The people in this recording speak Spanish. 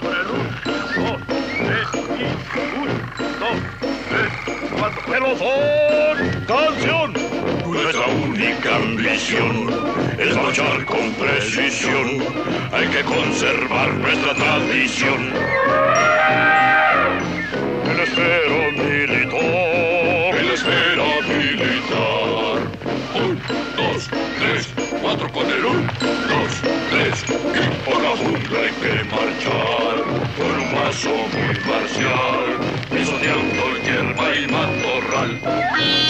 Cuando un, dos, tres y un, dos, tres, cuatro. ¡Pero son canción! Nuestra única ambición es luchar con precisión. Hay que conservar nuestra tradición. El espero dos, tres, cuatro con el un, dos, tres, y por la jungla hay que marchar, con un paso muy parcial, pisoteando el hierba y matorral.